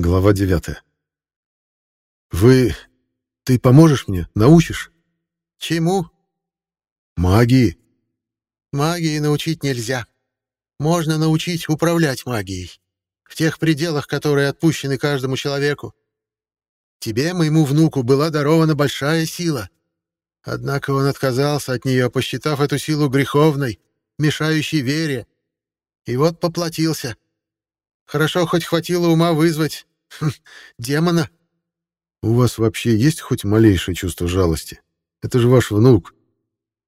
Глава 9. Вы... Ты поможешь мне? Научишь? Чему? Магии. Магии научить нельзя. Можно научить управлять магией. В тех пределах, которые отпущены каждому человеку. Тебе, моему внуку, была дарована большая сила. Однако он отказался от нее, посчитав эту силу греховной, мешающей вере. И вот поплатился. Хорошо, хоть хватило ума вызвать демона. У вас вообще есть хоть малейшее чувство жалости? Это же ваш внук.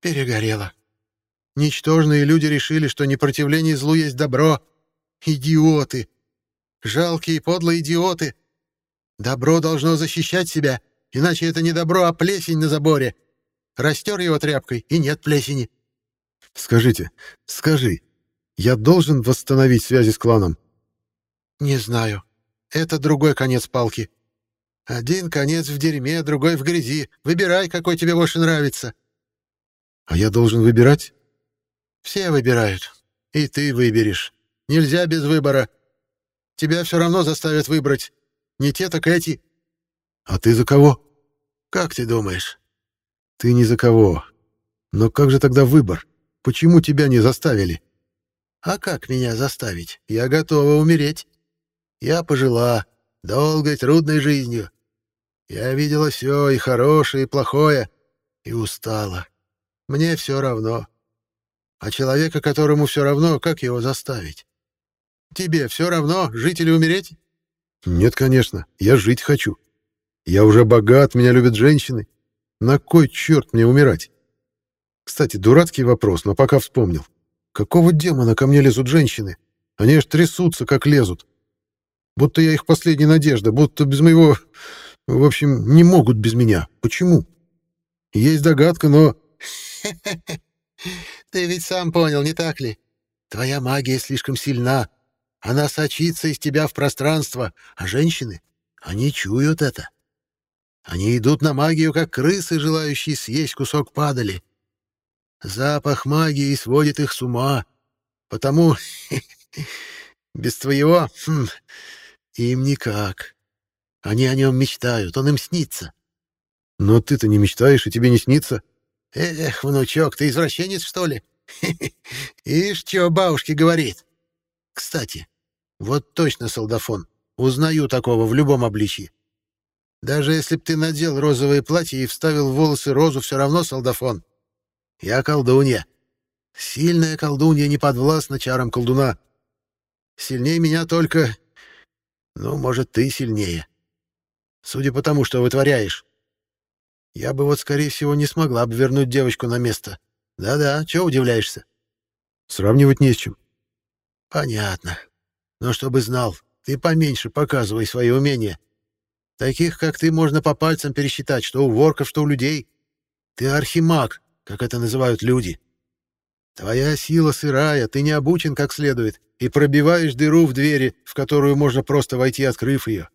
Перегорело. Ничтожные люди решили, что непротивление злу есть добро. Идиоты! Жалкие и подлые идиоты! Добро должно защищать себя, иначе это не добро, а плесень на заборе. Растер его тряпкой, и нет плесени. Скажите, скажи, я должен восстановить связи с кланом? Не знаю. Это другой конец палки. Один конец в дерьме, другой в грязи. Выбирай, какой тебе больше нравится. А я должен выбирать? Все выбирают. И ты выберешь. Нельзя без выбора. Тебя все равно заставят выбрать. Не те, так эти. А ты за кого? Как ты думаешь? Ты ни за кого. Но как же тогда выбор? Почему тебя не заставили? А как меня заставить? Я готова умереть. Я пожила долгой, трудной жизнью. Я видела все, и хорошее, и плохое, и устала. Мне все равно. А человека, которому все равно, как его заставить? Тебе все равно, жить или умереть? Нет, конечно, я жить хочу. Я уже богат, меня любят женщины. На кой черт мне умирать? Кстати, дурацкий вопрос, но пока вспомнил. Какого демона ко мне лезут женщины? Они аж трясутся, как лезут. Будто я их последняя надежда, будто без моего... В общем, не могут без меня. Почему? Есть догадка, но... Ты ведь сам понял, не так ли? Твоя магия слишком сильна. Она сочится из тебя в пространство, а женщины, они чуют это. Они идут на магию, как крысы, желающие съесть кусок падали. Запах магии сводит их с ума, потому без твоего хм, им никак. Они о нем мечтают, он им снится. Но ты-то не мечтаешь, и тебе не снится. Эх, внучок, ты извращенец, что ли? Ишь, что бабушке говорит. Кстати, вот точно солдафон. Узнаю такого в любом обличье. Даже если б ты надел розовое платье и вставил в волосы розу, все равно солдафон. Я колдунья. Сильная колдунья не подвластна чарам колдуна. Сильнее меня только ну, может, ты сильнее. Судя по тому, что вытворяешь. Я бы вот, скорее всего, не смогла бы вернуть девочку на место. Да-да, чего удивляешься? Сравнивать не с чем. Понятно. Но чтобы знал, ты поменьше показывай свои умения. Таких, как ты, можно по пальцам пересчитать, что у ворков, что у людей. Ты архимаг, как это называют люди. Твоя сила сырая, ты не обучен как следует, и пробиваешь дыру в двери, в которую можно просто войти, открыв ее.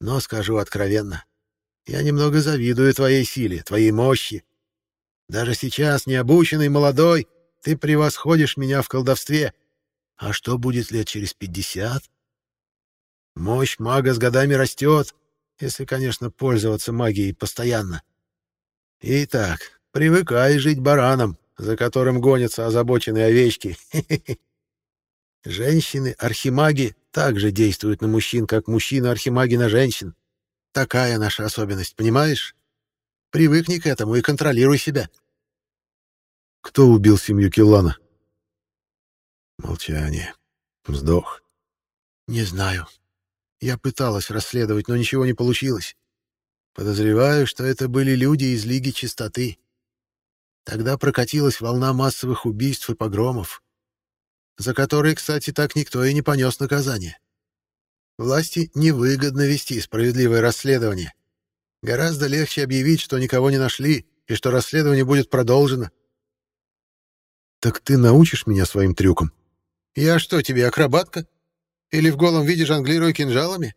Но скажу откровенно, я немного завидую твоей силе, твоей мощи. Даже сейчас, необученный, молодой, ты превосходишь меня в колдовстве. А что будет лет через пятьдесят? Мощь мага с годами растет, если, конечно, пользоваться магией постоянно. Итак, привыкай жить бараном, за которым гонятся озабоченные овечки. Женщины-архимаги также действуют на мужчин, как мужчины-архимаги на женщин. Такая наша особенность, понимаешь? Привыкни к этому и контролируй себя. Кто убил семью Киллана? Молчание. Вздох. Не знаю. Я пыталась расследовать, но ничего не получилось. Подозреваю, что это были люди из Лиги Чистоты. Тогда прокатилась волна массовых убийств и погромов за которые, кстати, так никто и не понес наказание. Власти невыгодно вести справедливое расследование. Гораздо легче объявить, что никого не нашли и что расследование будет продолжено. «Так ты научишь меня своим трюкам?» «Я что, тебе акробатка? Или в голом виде жонглирую кинжалами?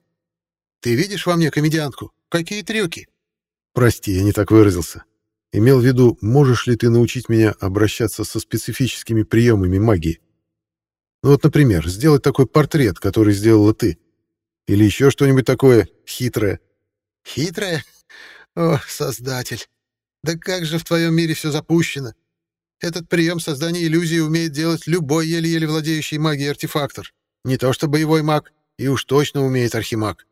Ты видишь во мне комедиантку? Какие трюки?» «Прости, я не так выразился. Имел в виду, можешь ли ты научить меня обращаться со специфическими приемами магии?» Ну вот, например, сделать такой портрет, который сделала ты. Или еще что-нибудь такое хитрое? Хитрое? О, создатель! Да как же в твоем мире все запущено? Этот прием создания иллюзии умеет делать любой еле-еле владеющий магией артефактор. Не то что боевой маг, и уж точно умеет архимаг.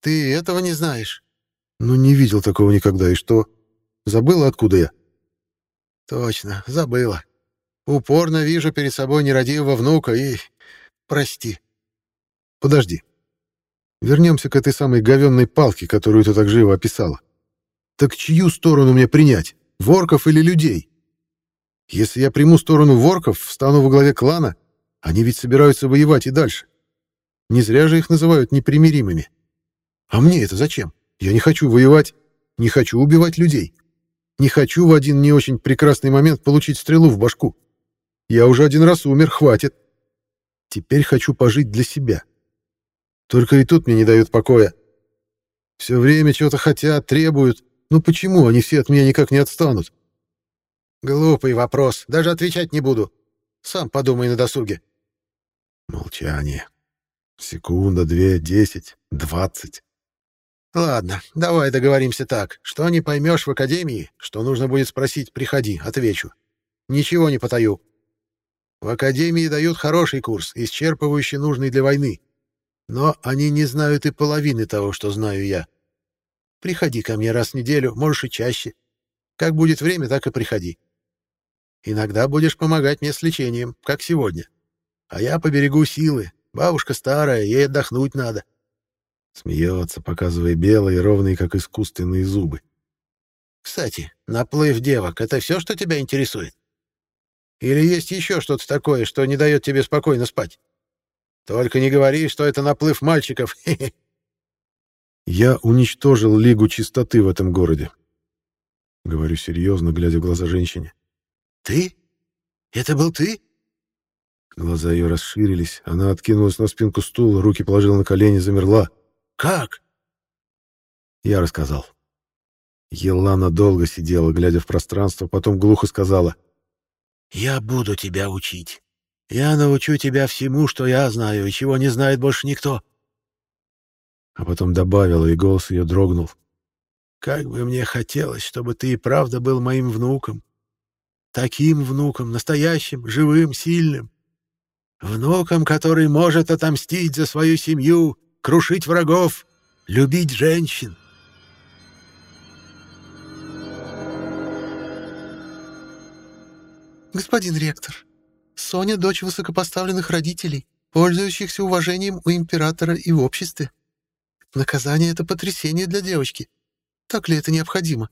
Ты этого не знаешь? Ну, не видел такого никогда, и что? Забыла, откуда я? Точно, забыла. Упорно вижу перед собой нерадивого внука и... Прости. Подожди. Вернемся к этой самой говенной палке, которую ты так живо описала. Так чью сторону мне принять? Ворков или людей? Если я приму сторону ворков, встану во главе клана, они ведь собираются воевать и дальше. Не зря же их называют непримиримыми. А мне это зачем? Я не хочу воевать, не хочу убивать людей. Не хочу в один не очень прекрасный момент получить стрелу в башку. Я уже один раз умер, хватит. Теперь хочу пожить для себя. Только и тут мне не дают покоя. Все время чего-то хотят, требуют. Ну почему они все от меня никак не отстанут? Глупый вопрос, даже отвечать не буду. Сам подумай на досуге. Молчание. Секунда, две, десять, двадцать. Ладно, давай договоримся так. Что не поймешь в академии, что нужно будет спросить, приходи, отвечу. Ничего не потаю. В академии дают хороший курс, исчерпывающий нужный для войны. Но они не знают и половины того, что знаю я. Приходи ко мне раз в неделю, можешь и чаще. Как будет время, так и приходи. Иногда будешь помогать мне с лечением, как сегодня. А я поберегу силы. Бабушка старая, ей отдохнуть надо. Смеется, показывая белые, ровные, как искусственные зубы. Кстати, наплыв девок — это все, что тебя интересует? Или есть еще что-то такое, что не дает тебе спокойно спать? Только не говори, что это наплыв мальчиков. Я уничтожил Лигу Чистоты в этом городе. Говорю серьезно, глядя в глаза женщине. Ты? Это был ты? Глаза ее расширились, она откинулась на спинку стула, руки положила на колени, замерла. Как? Я рассказал. Елана долго сидела, глядя в пространство, потом глухо сказала. «Я буду тебя учить. Я научу тебя всему, что я знаю, и чего не знает больше никто». А потом добавила, и голос ее дрогнул. «Как бы мне хотелось, чтобы ты и правда был моим внуком. Таким внуком, настоящим, живым, сильным. Внуком, который может отомстить за свою семью, крушить врагов, любить женщин. Господин ректор, Соня — дочь высокопоставленных родителей, пользующихся уважением у императора и в обществе. Наказание — это потрясение для девочки. Так ли это необходимо?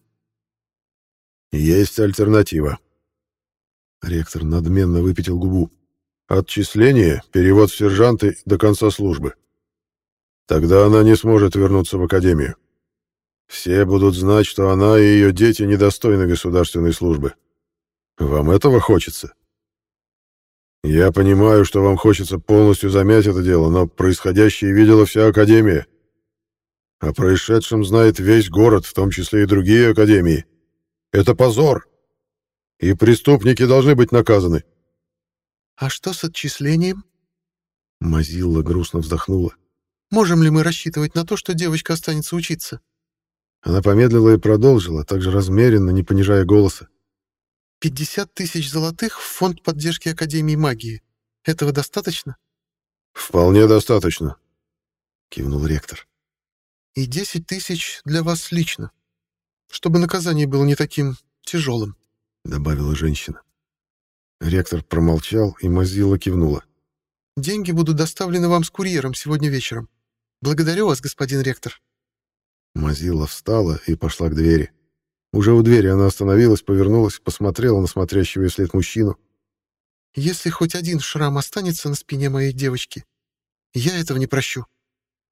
Есть альтернатива. Ректор надменно выпятил губу. Отчисление, перевод в сержанты до конца службы. Тогда она не сможет вернуться в академию. Все будут знать, что она и ее дети недостойны государственной службы. Вам этого хочется? Я понимаю, что вам хочется полностью замять это дело, но происходящее видела вся Академия. О происшедшем знает весь город, в том числе и другие Академии. Это позор. И преступники должны быть наказаны. А что с отчислением? Мазилла грустно вздохнула. Можем ли мы рассчитывать на то, что девочка останется учиться? Она помедлила и продолжила, также размеренно, не понижая голоса. «Пятьдесят тысяч золотых в фонд поддержки Академии магии. Этого достаточно?» «Вполне достаточно», — кивнул ректор. «И десять тысяч для вас лично, чтобы наказание было не таким тяжелым», — добавила женщина. Ректор промолчал, и Мазила кивнула. «Деньги будут доставлены вам с курьером сегодня вечером. Благодарю вас, господин ректор. Мазила встала и пошла к двери. Уже у двери она остановилась, повернулась, посмотрела на смотрящего вслед мужчину. «Если хоть один шрам останется на спине моей девочки, я этого не прощу».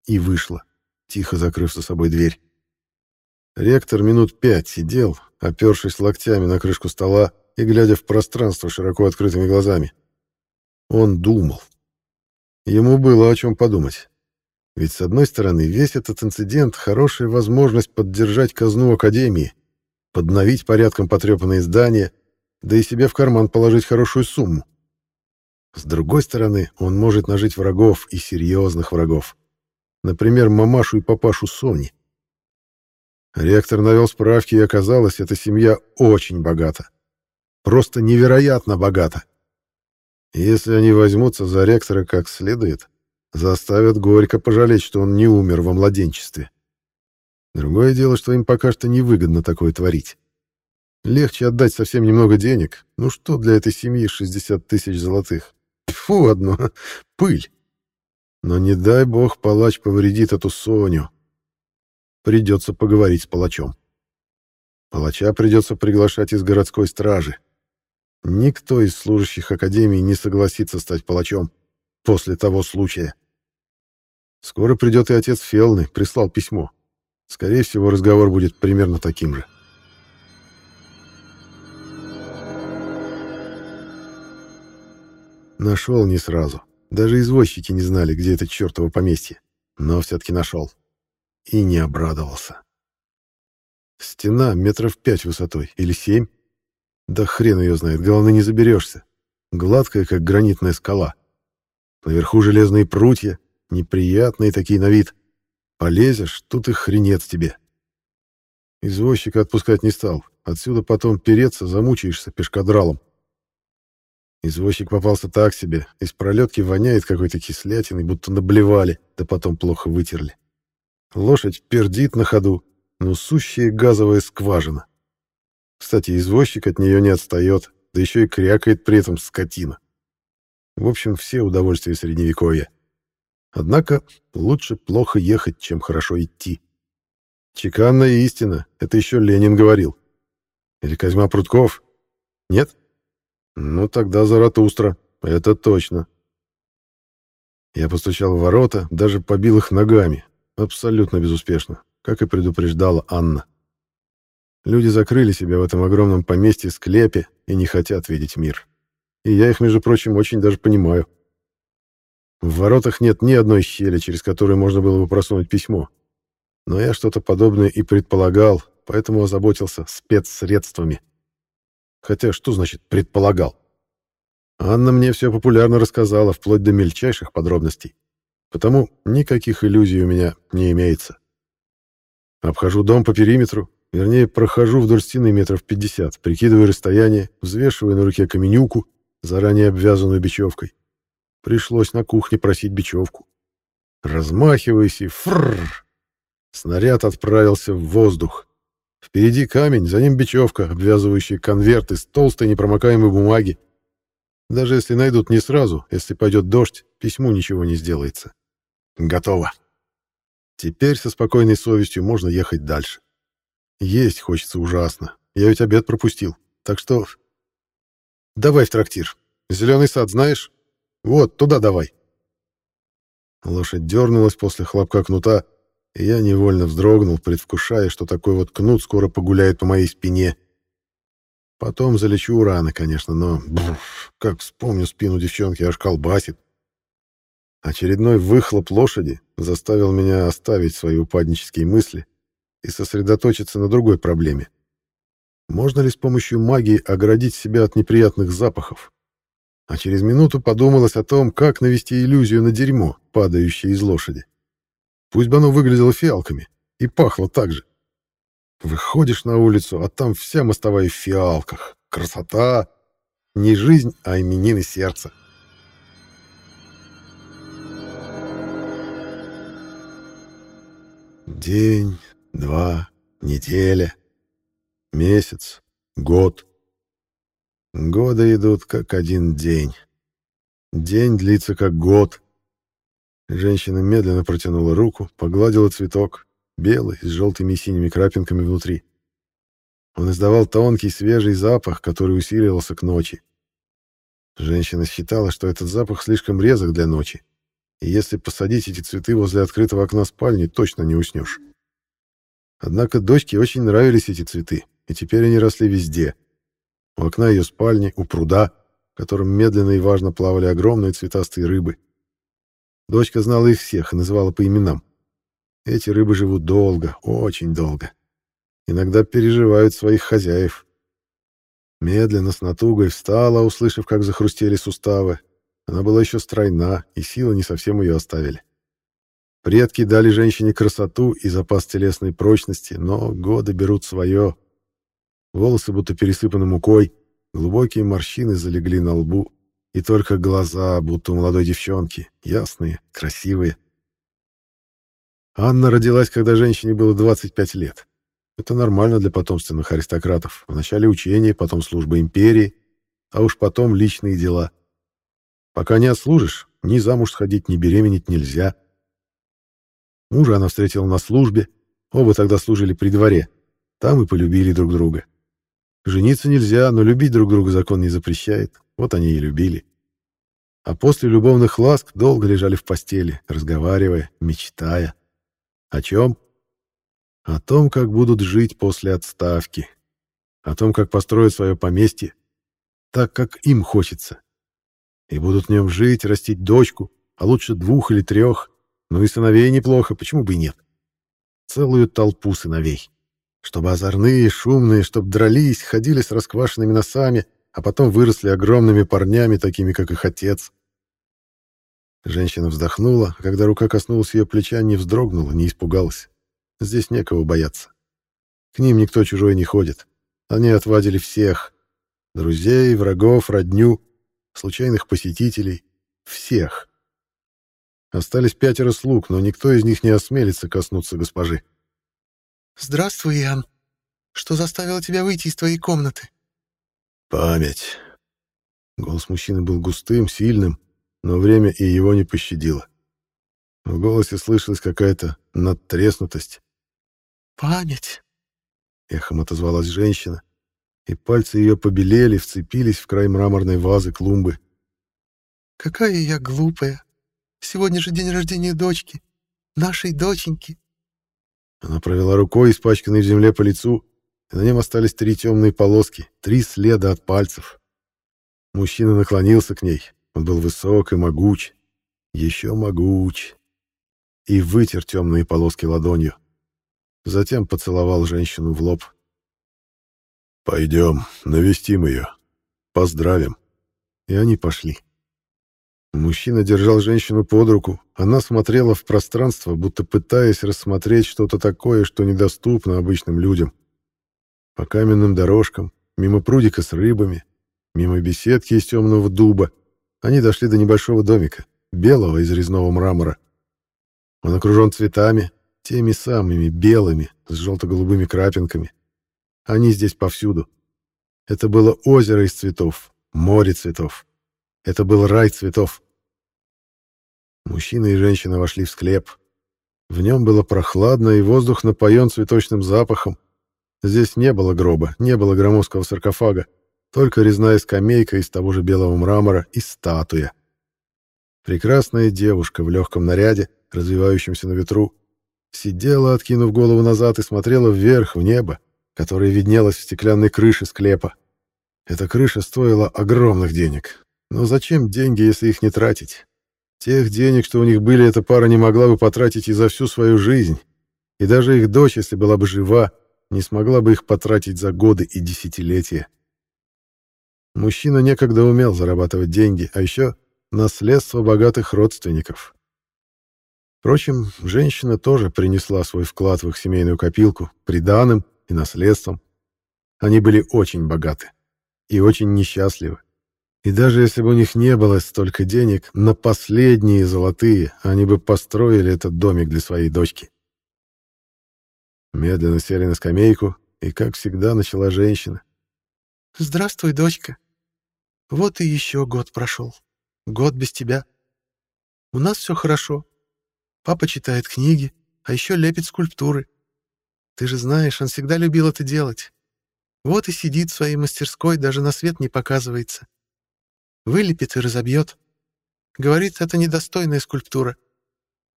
И вышла, тихо закрыв за собой дверь. Ректор минут пять сидел, опершись локтями на крышку стола и глядя в пространство широко открытыми глазами. Он думал. Ему было о чем подумать. Ведь, с одной стороны, весь этот инцидент — хорошая возможность поддержать казну Академии, подновить порядком потрепанные здания, да и себе в карман положить хорошую сумму. С другой стороны, он может нажить врагов и серьезных врагов. Например, мамашу и папашу Сони. Ректор навел справки, и оказалось, эта семья очень богата. Просто невероятно богата. Если они возьмутся за ректора как следует, заставят горько пожалеть, что он не умер во младенчестве. Другое дело, что им пока что невыгодно такое творить. Легче отдать совсем немного денег. Ну что для этой семьи 60 тысяч золотых? Фу, одно, пыль. Но не дай бог палач повредит эту Соню. Придется поговорить с палачом. Палача придется приглашать из городской стражи. Никто из служащих Академии не согласится стать палачом после того случая. Скоро придет и отец Фелны, прислал письмо. Скорее всего, разговор будет примерно таким же. Нашел не сразу. Даже извозчики не знали, где это чертово поместье. Но все-таки нашел. И не обрадовался. Стена метров пять высотой или семь. Да хрен ее знает, главное, не заберешься. Гладкая, как гранитная скала. Наверху железные прутья, неприятные такие на вид. Полезешь, тут и хренец тебе. Извозчика отпускать не стал. Отсюда потом переться, замучаешься пешкадралом. Извозчик попался так себе, из пролетки воняет какой-то кислятиной, будто наблевали, да потом плохо вытерли. Лошадь пердит на ходу, но сущая газовая скважина. Кстати, извозчик от нее не отстает, да еще и крякает при этом скотина. В общем, все удовольствия Средневековья. Однако лучше плохо ехать, чем хорошо идти. Чеканная истина, это еще Ленин говорил. Или Козьма Прутков? Нет? Ну, тогда Заратустра, это точно. Я постучал в ворота, даже побил их ногами. Абсолютно безуспешно, как и предупреждала Анна. Люди закрыли себя в этом огромном поместье-склепе и не хотят видеть мир. И я их, между прочим, очень даже понимаю. В воротах нет ни одной щели, через которую можно было бы просунуть письмо. Но я что-то подобное и предполагал, поэтому озаботился спецсредствами. Хотя что значит «предполагал»? Анна мне все популярно рассказала, вплоть до мельчайших подробностей. Потому никаких иллюзий у меня не имеется. Обхожу дом по периметру, вернее, прохожу вдоль стены метров 50, прикидываю расстояние, взвешиваю на руке каменюку, заранее обвязанную бечевкой. Пришлось на кухне просить бечевку. Размахиваюсь и фрррр. Снаряд отправился в воздух. Впереди камень, за ним бечевка, обвязывающая конверт из толстой непромокаемой бумаги. Даже если найдут не сразу, если пойдет дождь, письму ничего не сделается. Готово. Теперь со спокойной совестью можно ехать дальше. Есть хочется ужасно. Я ведь обед пропустил. Так что... Давай в трактир. Зеленый сад знаешь? Вот, туда давай. Лошадь дернулась после хлопка кнута, и я невольно вздрогнул, предвкушая, что такой вот кнут скоро погуляет по моей спине. Потом залечу рано, конечно, но... Буф, как вспомню спину девчонки, аж колбасит. Очередной выхлоп лошади заставил меня оставить свои упаднические мысли и сосредоточиться на другой проблеме. Можно ли с помощью магии оградить себя от неприятных запахов? А через минуту подумалось о том, как навести иллюзию на дерьмо, падающее из лошади. Пусть бы оно выглядело фиалками и пахло так же. Выходишь на улицу, а там вся мостовая в фиалках. Красота! Не жизнь, а именины сердца. День, два, неделя, месяц, год. Годы идут как один день. День длится как год. Женщина медленно протянула руку, погладила цветок, белый, с желтыми и синими крапинками внутри. Он издавал тонкий свежий запах, который усиливался к ночи. Женщина считала, что этот запах слишком резок для ночи, и если посадить эти цветы возле открытого окна спальни, точно не уснешь. Однако дочке очень нравились эти цветы, и теперь они росли везде — у окна ее спальни, у пруда, в котором медленно и важно плавали огромные цветастые рыбы. Дочка знала их всех и называла по именам. Эти рыбы живут долго, очень долго. Иногда переживают своих хозяев. Медленно, с натугой встала, услышав, как захрустели суставы. Она была еще стройна, и силы не совсем ее оставили. Предки дали женщине красоту и запас телесной прочности, но годы берут свое. Волосы будто пересыпаны мукой, глубокие морщины залегли на лбу, и только глаза, будто у молодой девчонки, ясные, красивые. Анна родилась, когда женщине было 25 лет. Это нормально для потомственных аристократов. Вначале учение, потом служба империи, а уж потом личные дела. Пока не отслужишь, ни замуж сходить, ни беременеть нельзя. Мужа она встретила на службе, оба тогда служили при дворе. Там и полюбили друг друга. Жениться нельзя, но любить друг друга закон не запрещает. Вот они и любили. А после любовных ласк долго лежали в постели, разговаривая, мечтая. О чем? О том, как будут жить после отставки. О том, как построят свое поместье. Так, как им хочется. И будут в нем жить, растить дочку, а лучше двух или трех. Ну и сыновей неплохо, почему бы и нет? Целую толпу сыновей. Чтобы озорные, шумные, чтобы дрались, ходили с расквашенными носами, а потом выросли огромными парнями, такими, как их отец. Женщина вздохнула, а когда рука коснулась ее плеча, не вздрогнула, не испугалась. Здесь некого бояться. К ним никто чужой не ходит. Они отвадили всех. Друзей, врагов, родню, случайных посетителей. Всех. Остались пятеро слуг, но никто из них не осмелится коснуться госпожи. «Здравствуй, Иоанн. Что заставило тебя выйти из твоей комнаты?» «Память». Голос мужчины был густым, сильным, но время и его не пощадило. В голосе слышалась какая-то надтреснутость. «Память!» — эхом отозвалась женщина, и пальцы ее побелели, вцепились в край мраморной вазы клумбы. «Какая я глупая! Сегодня же день рождения дочки, нашей доченьки!» Она провела рукой, испачканной в земле по лицу, и на нем остались три темные полоски, три следа от пальцев. Мужчина наклонился к ней, он был высок и могуч, еще могуч, и вытер темные полоски ладонью. Затем поцеловал женщину в лоб. «Пойдем, навестим ее, поздравим». И они пошли. Мужчина держал женщину под руку. Она смотрела в пространство, будто пытаясь рассмотреть что-то такое, что недоступно обычным людям. По каменным дорожкам, мимо прудика с рыбами, мимо беседки из темного дуба, они дошли до небольшого домика, белого из резного мрамора. Он окружен цветами, теми самыми белыми, с желто-голубыми крапинками. Они здесь повсюду. Это было озеро из цветов, море цветов. Это был рай цветов. Мужчина и женщина вошли в склеп. В нем было прохладно, и воздух напоен цветочным запахом. Здесь не было гроба, не было громоздкого саркофага, только резная скамейка из того же белого мрамора и статуя. Прекрасная девушка в легком наряде, развивающемся на ветру, сидела, откинув голову назад, и смотрела вверх, в небо, которое виднелось в стеклянной крыше склепа. Эта крыша стоила огромных денег, но зачем деньги, если их не тратить? Тех денег, что у них были, эта пара не могла бы потратить и за всю свою жизнь. И даже их дочь, если была бы жива, не смогла бы их потратить за годы и десятилетия. Мужчина некогда умел зарабатывать деньги, а еще наследство богатых родственников. Впрочем, женщина тоже принесла свой вклад в их семейную копилку, приданым и наследством. Они были очень богаты и очень несчастливы. И даже если бы у них не было столько денег, на последние золотые они бы построили этот домик для своей дочки. Медленно сели на скамейку, и, как всегда, начала женщина. «Здравствуй, дочка. Вот и еще год прошел. Год без тебя. У нас все хорошо. Папа читает книги, а еще лепит скульптуры. Ты же знаешь, он всегда любил это делать. Вот и сидит в своей мастерской, даже на свет не показывается. Вылепит и разобьет. Говорит, это недостойная скульптура.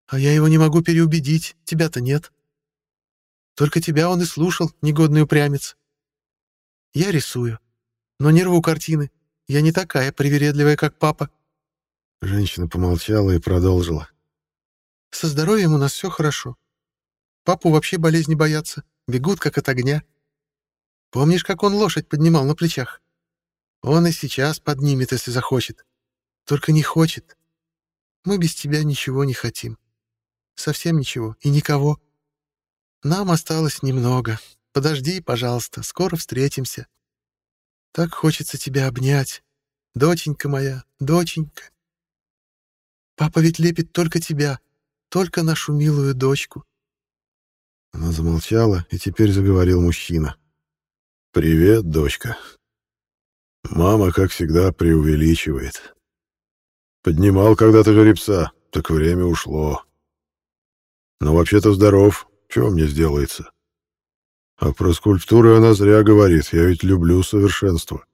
А я его не могу переубедить, тебя-то нет. Только тебя он и слушал, негодный упрямец. Я рисую, но не рву картины. Я не такая привередливая, как папа. Женщина помолчала и продолжила. Со здоровьем у нас все хорошо. Папу вообще болезни боятся, бегут как от огня. Помнишь, как он лошадь поднимал на плечах? Он и сейчас поднимет, если захочет. Только не хочет. Мы без тебя ничего не хотим. совсем ничего и никого. Нам осталось немного. Подожди, пожалуйста, скоро встретимся. Так хочется тебя обнять. Доченька моя, доченька. Папа ведь лепит только тебя, только нашу милую дочку. Она замолчала, и теперь заговорил мужчина. «Привет, дочка. Мама, как всегда, преувеличивает. Поднимал когда-то жеребца, так время ушло. Но вообще-то здоров, чего мне сделается? А про скульптуры она зря говорит, я ведь люблю совершенство.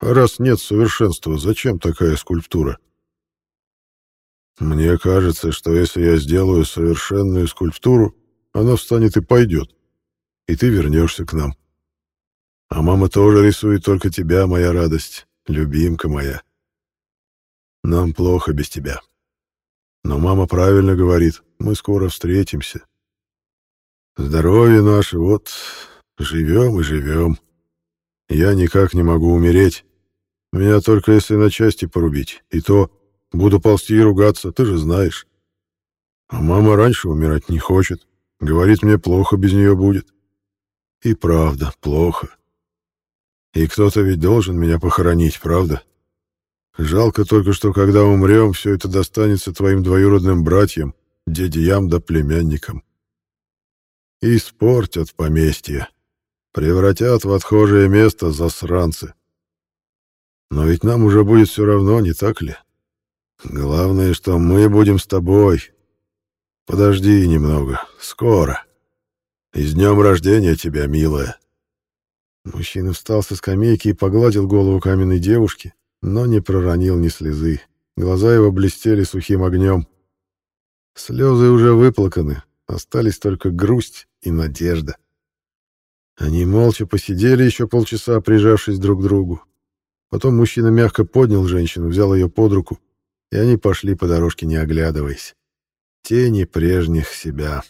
А раз нет совершенства, зачем такая скульптура? Мне кажется, что если я сделаю совершенную скульптуру, она встанет и пойдет, и ты вернешься к нам. А мама тоже рисует только тебя, моя радость, любимка моя. Нам плохо без тебя. Но мама правильно говорит, мы скоро встретимся. Здоровье наше, вот, живем и живем. Я никак не могу умереть. Меня только если на части порубить, и то буду ползти и ругаться, ты же знаешь. А мама раньше умирать не хочет. Говорит, мне плохо без нее будет. И правда, плохо. И кто-то ведь должен меня похоронить, правда? Жалко только, что когда умрем, все это достанется твоим двоюродным братьям, дядям да племянникам. Испортят поместье. Превратят в отхожее место засранцы. Но ведь нам уже будет все равно, не так ли? Главное, что мы будем с тобой, Подожди немного, скоро. И с днем рождения тебя, милая. Мужчина встал со скамейки и погладил голову каменной девушки, но не проронил ни слезы. Глаза его блестели сухим огнем. Слезы уже выплаканы, остались только грусть и надежда. Они молча посидели еще полчаса, прижавшись друг к другу. Потом мужчина мягко поднял женщину, взял ее под руку, и они пошли по дорожке, не оглядываясь тени прежних себя.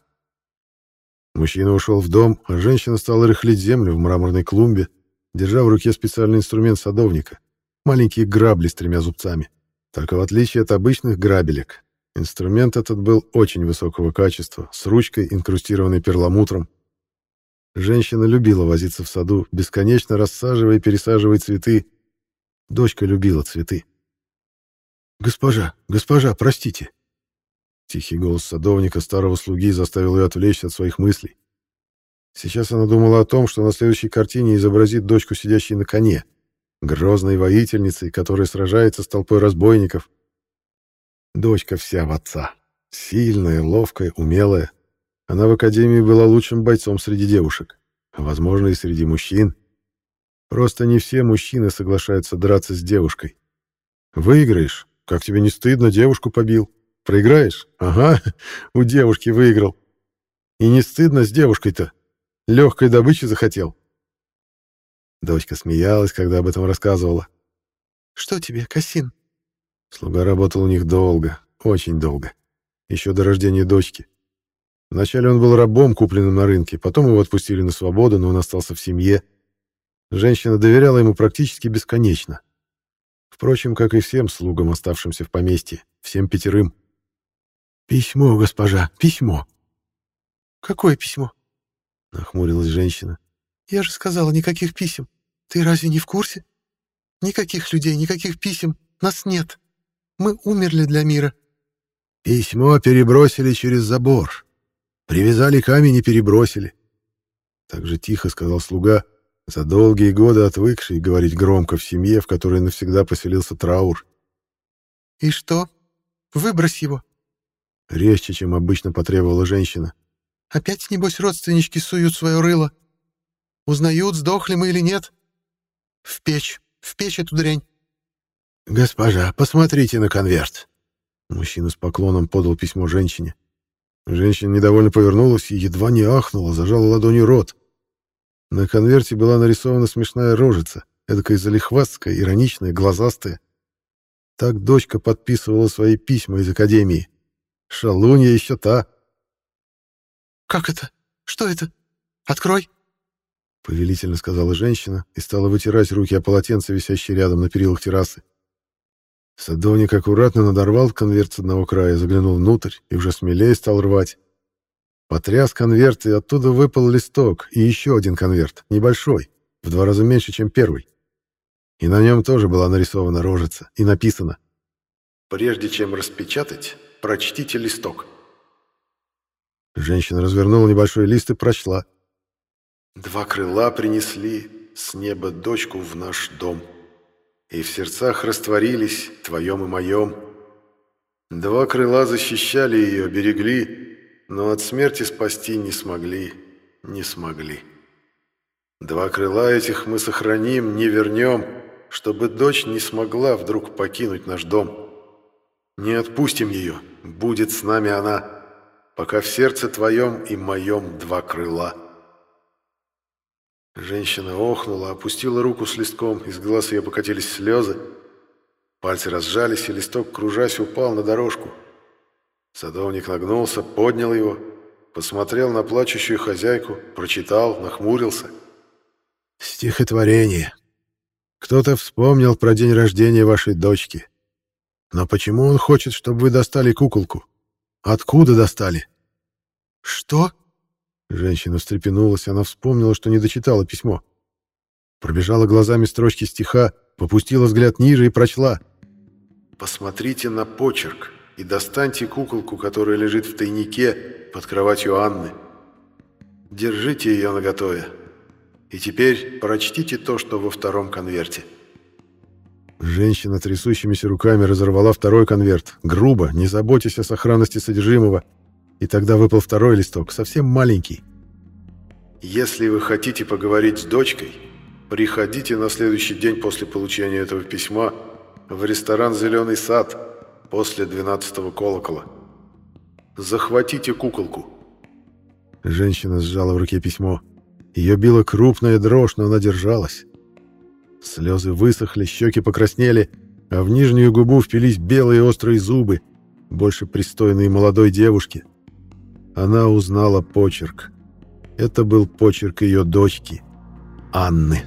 Мужчина ушел в дом, а женщина стала рыхлить землю в мраморной клумбе, держа в руке специальный инструмент садовника — маленькие грабли с тремя зубцами. Только в отличие от обычных грабелек, инструмент этот был очень высокого качества, с ручкой, инкрустированной перламутром. Женщина любила возиться в саду, бесконечно рассаживая и пересаживая цветы. Дочка любила цветы. «Госпожа, госпожа, простите!» Тихий голос садовника, старого слуги, заставил ее отвлечься от своих мыслей. Сейчас она думала о том, что на следующей картине изобразит дочку, сидящей на коне, грозной воительницей, которая сражается с толпой разбойников. Дочка вся в отца. Сильная, ловкая, умелая. Она в академии была лучшим бойцом среди девушек, возможно, и среди мужчин. Просто не все мужчины соглашаются драться с девушкой. Выиграешь, как тебе не стыдно, девушку побил. Проиграешь? Ага, у девушки выиграл. И не стыдно с девушкой-то? Легкой добычи захотел. Дочка смеялась, когда об этом рассказывала. «Что тебе, Касин?» Слуга работал у них долго, очень долго. Еще до рождения дочки. Вначале он был рабом, купленным на рынке, потом его отпустили на свободу, но он остался в семье. Женщина доверяла ему практически бесконечно. Впрочем, как и всем слугам, оставшимся в поместье, всем пятерым. «Письмо, госпожа, письмо». «Какое письмо?» — нахмурилась женщина. «Я же сказала, никаких писем. Ты разве не в курсе? Никаких людей, никаких писем. Нас нет. Мы умерли для мира». «Письмо перебросили через забор. Привязали камень и перебросили». Так же тихо сказал слуга, за долгие годы отвыкший говорить громко в семье, в которой навсегда поселился траур. «И что? Выбрось его. Резче, чем обычно потребовала женщина. «Опять, небось, родственнички суют свое рыло? Узнают, сдохли мы или нет? В печь, в печь эту дрянь!» «Госпожа, посмотрите на конверт!» Мужчина с поклоном подал письмо женщине. Женщина недовольно повернулась и едва не ахнула, зажала ладонью рот. На конверте была нарисована смешная рожица, эдакая залихвастская, ироничная, глазастая. Так дочка подписывала свои письма из академии. Шалунья еще та. «Как это? Что это? Открой!» Повелительно сказала женщина и стала вытирать руки о полотенце, висящее рядом на перилах террасы. Садовник аккуратно надорвал конверт с одного края, заглянул внутрь и уже смелее стал рвать. Потряс конверт, и оттуда выпал листок и еще один конверт, небольшой, в два раза меньше, чем первый. И на нем тоже была нарисована рожица и написано «Прежде чем распечатать, прочтите листок». Женщина развернула небольшой лист и прочла. «Два крыла принесли с неба дочку в наш дом, и в сердцах растворились твоем и моем. Два крыла защищали ее, берегли, но от смерти спасти не смогли, не смогли. Два крыла этих мы сохраним, не вернем, чтобы дочь не смогла вдруг покинуть наш дом. Не отпустим ее, будет с нами она, пока в сердце твоем и моем два крыла». Женщина охнула, опустила руку с листком, из глаз ее покатились слезы. Пальцы разжались, и листок, кружась, упал на дорожку. Садовник нагнулся, поднял его, посмотрел на плачущую хозяйку, прочитал, нахмурился. «Стихотворение. Кто-то вспомнил про день рождения вашей дочки. Но почему он хочет, чтобы вы достали куколку? Откуда достали?» «Что?» Женщина встрепенулась, она вспомнила, что не дочитала письмо. Пробежала глазами строчки стиха, попустила взгляд ниже и прочла. «Посмотрите на почерк и достаньте куколку, которая лежит в тайнике под кроватью Анны. Держите ее наготове. И теперь прочтите то, что во втором конверте». Женщина трясущимися руками разорвала второй конверт, грубо, не заботясь о сохранности содержимого, и тогда выпал второй листок, совсем маленький. «Если вы хотите поговорить с дочкой, приходите на следующий день после получения этого письма в ресторан «Зеленый сад» после 12 колокола. Захватите куколку». Женщина сжала в руке письмо. Ее била крупная дрожь, но она держалась. Слезы высохли, щеки покраснели, а в нижнюю губу впились белые острые зубы, больше пристойные молодой девушки. Она узнала почерк. Это был почерк ее дочки, Анны.